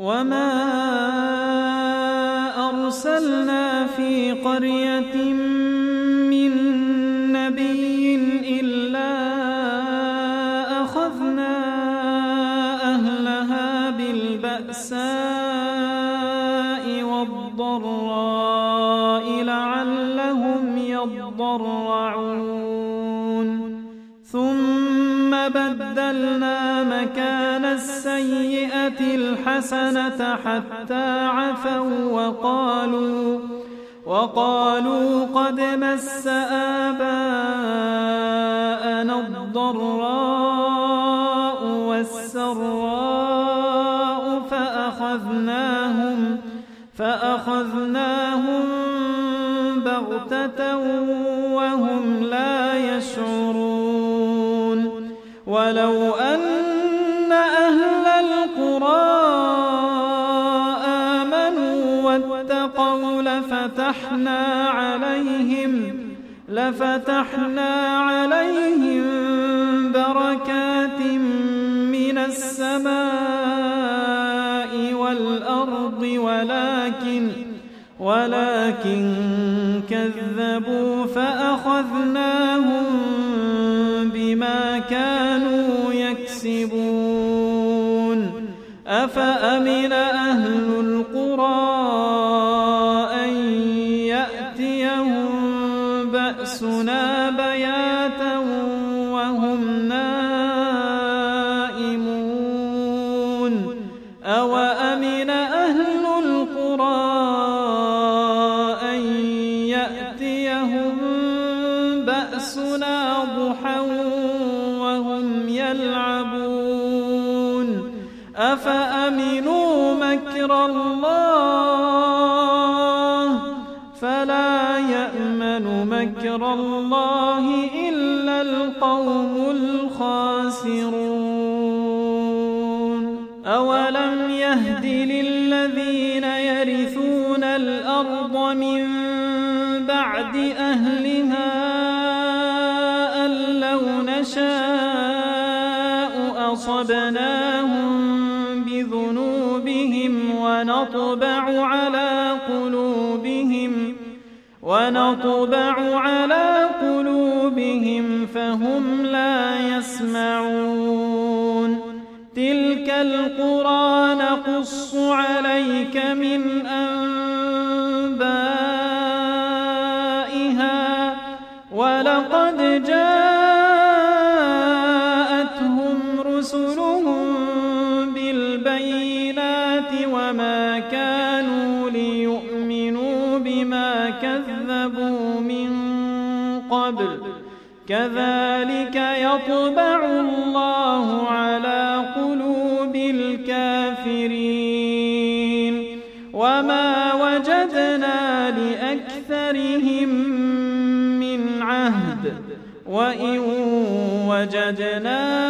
وما أرسلنا في قرية من الحسنة حتى عفوا وقالوا وقالوا قد مس آباءنا الضراء والسراء فأخذناهم فأخذناهم بغتة لفتحنا عليهم لفتحنا عليهم بركات من السماء والأرض ولكن ولكن كذبوا فأخذناهم بما كانوا يكسبون. أفأمن بأسنا أهلها أن لو نشاء أصبناهم بذنوبهم ونطبع على قلوبهم ونطبع على قلوبهم فهم لا يسمعون تلك القرى نقص عليك من أنبائها كذلك يطبع الله على قلوب الكافرين. وما وجدنا لأكثرهم من عهد. وإن وجدنا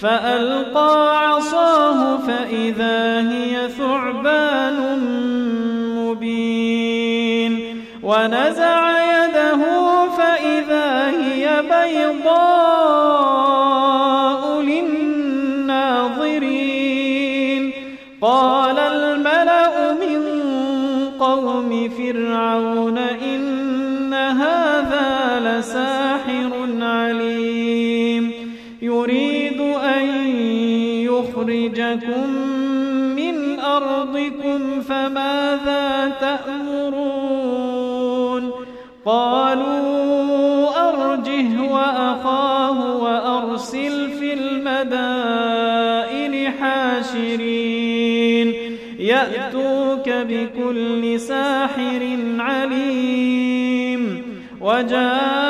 فألقى عصاه فإذا هي ثعبان مبين ونزع وأرسل في المدائن حاشرين. يأتوك بكل ساحر عليم. وجاء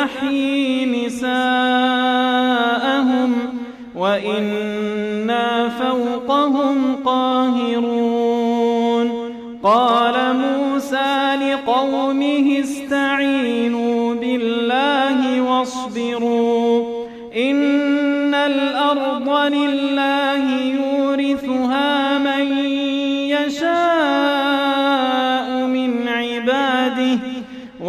ونستحيي نساءهم وإنا فوقهم قاهرون قال موسى لقومه استعينوا بالله واصبروا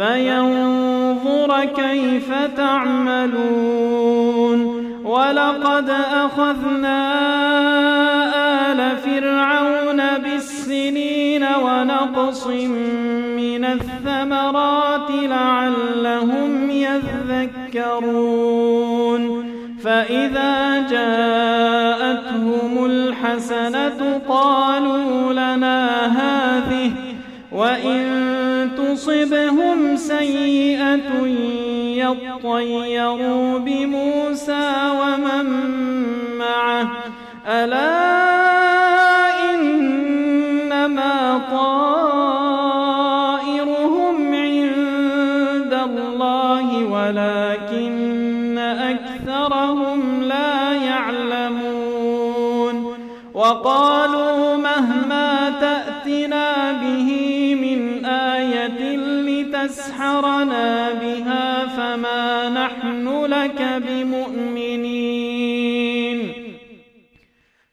فينظر كيف تعملون ولقد أخذنا آل فرعون بالسنين ونقص من الثمرات لعلهم يذكرون فإذا جاءتهم الحسنة قالوا يطيروا بموسى ومن معه. ألا إنما طائرهم عند الله ولكن أكثرهم لا يعلمون. وقالوا مهما تسحرنا بها فما نحن لك بمؤمنين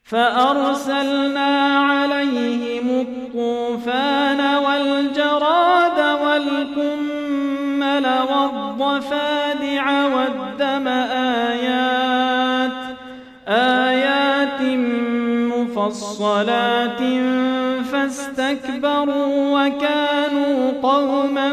فأرسلنا عليهم الطوفان والجراد والكمل والضفادع والدم آيات آيات مفصلات فاستكبروا وكانوا قوما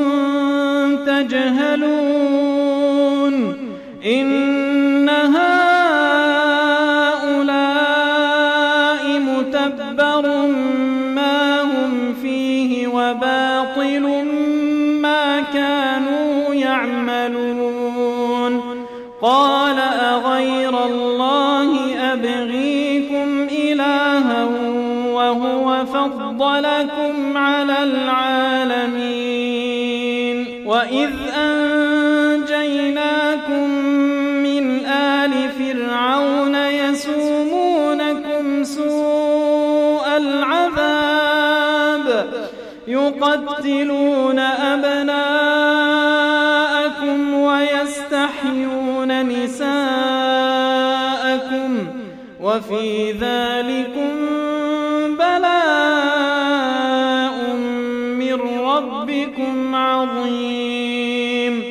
ربكم عظيم.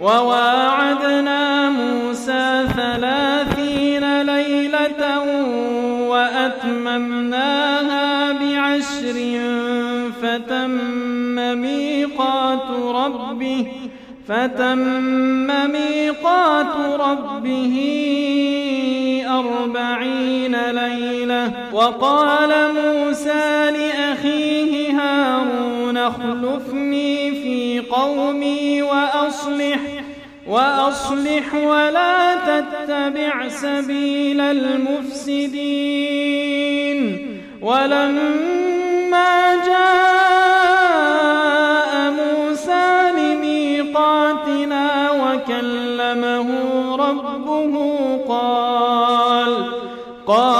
وواعدنا موسى ثلاثين ليلة وأتممناها بعشر فتم ميقات ربه فتم ميقات ربه أربعين ليلة. وقال موسى لأخيه هارون أخلفني في قومي وأصلح وأصلح ولا تتبع سبيل المفسدين. ولما جاء موسى لميقاتنا وكلمه ربه قال قال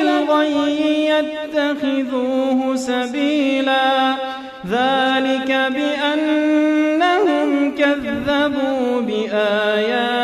الغي يتخذوه سبيلا. ذلك بأنهم كذبوا بآياتنا.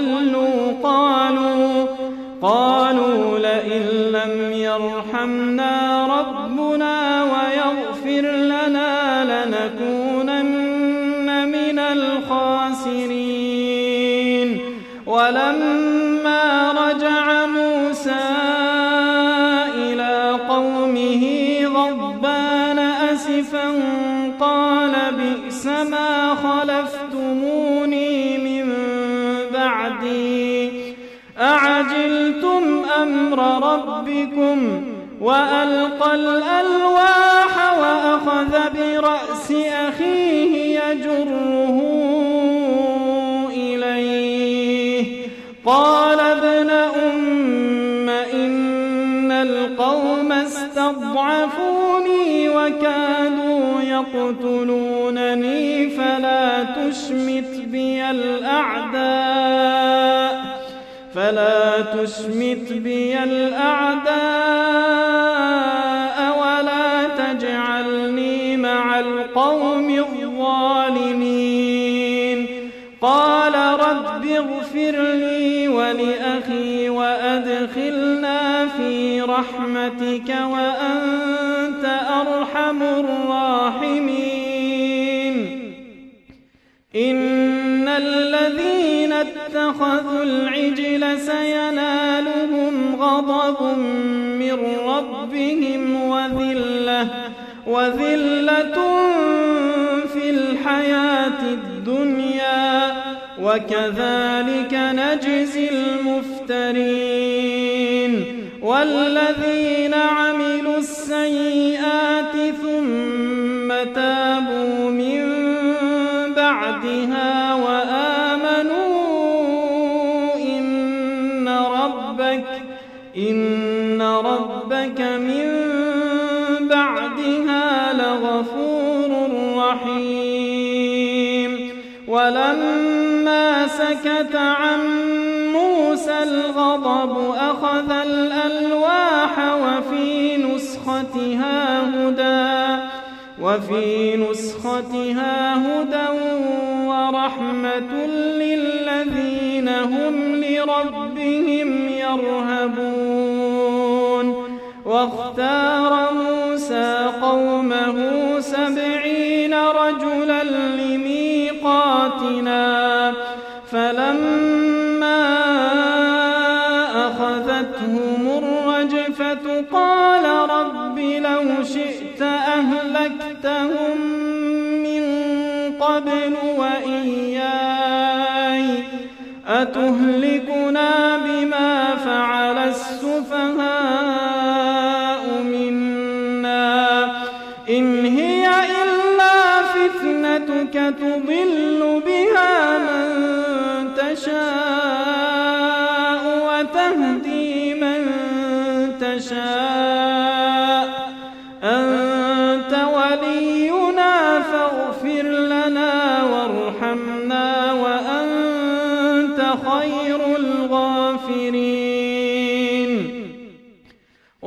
ضلوا قالوا قالوا لئن لم يرحمنا ربنا ويغفر لنا لنكونن من الخاسرين. ولما رجع موسى أمر ربكم وألقى الألواح وأخذ برأس أخيه يجره إليه. قال ابن أم إن القوم استضعفوني وكادوا يقتلونني فلا تشمت بي الأعداء. فلا تشمت بي الأعداء ولا تجعلني مع القوم الظالمين. قال رب اغفر لي ولأخي وأدخلنا في رحمتك وأنت أرحم الراحمين. إن الذين اتخذوا العجل سينالهم غضب من ربهم وذلة وذلة في الحياة الدنيا وكذلك نجزي المفترين والذين عملوا وفي نسختها هدى ورحمة للذين هم لربهم يرهبون واختار موسى قومه سبعين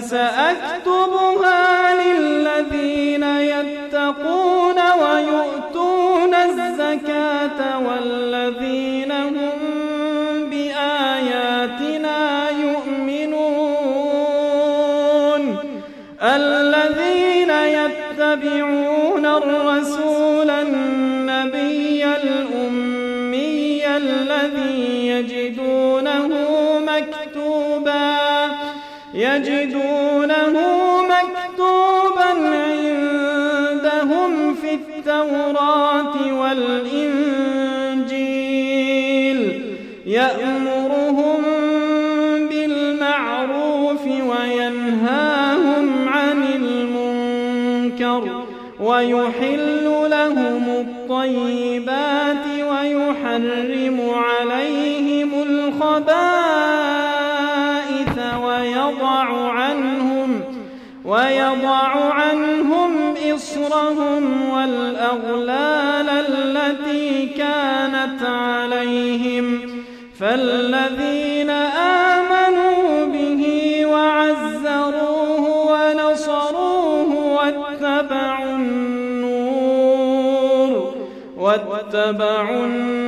فسأكتبها للذين ويحل لهم الطيبات ويحرم عليهم الخبائث ويضع عنهم ويضع عنهم إصرهم والأغلال التي كانت عليهم فالذين واتبعوا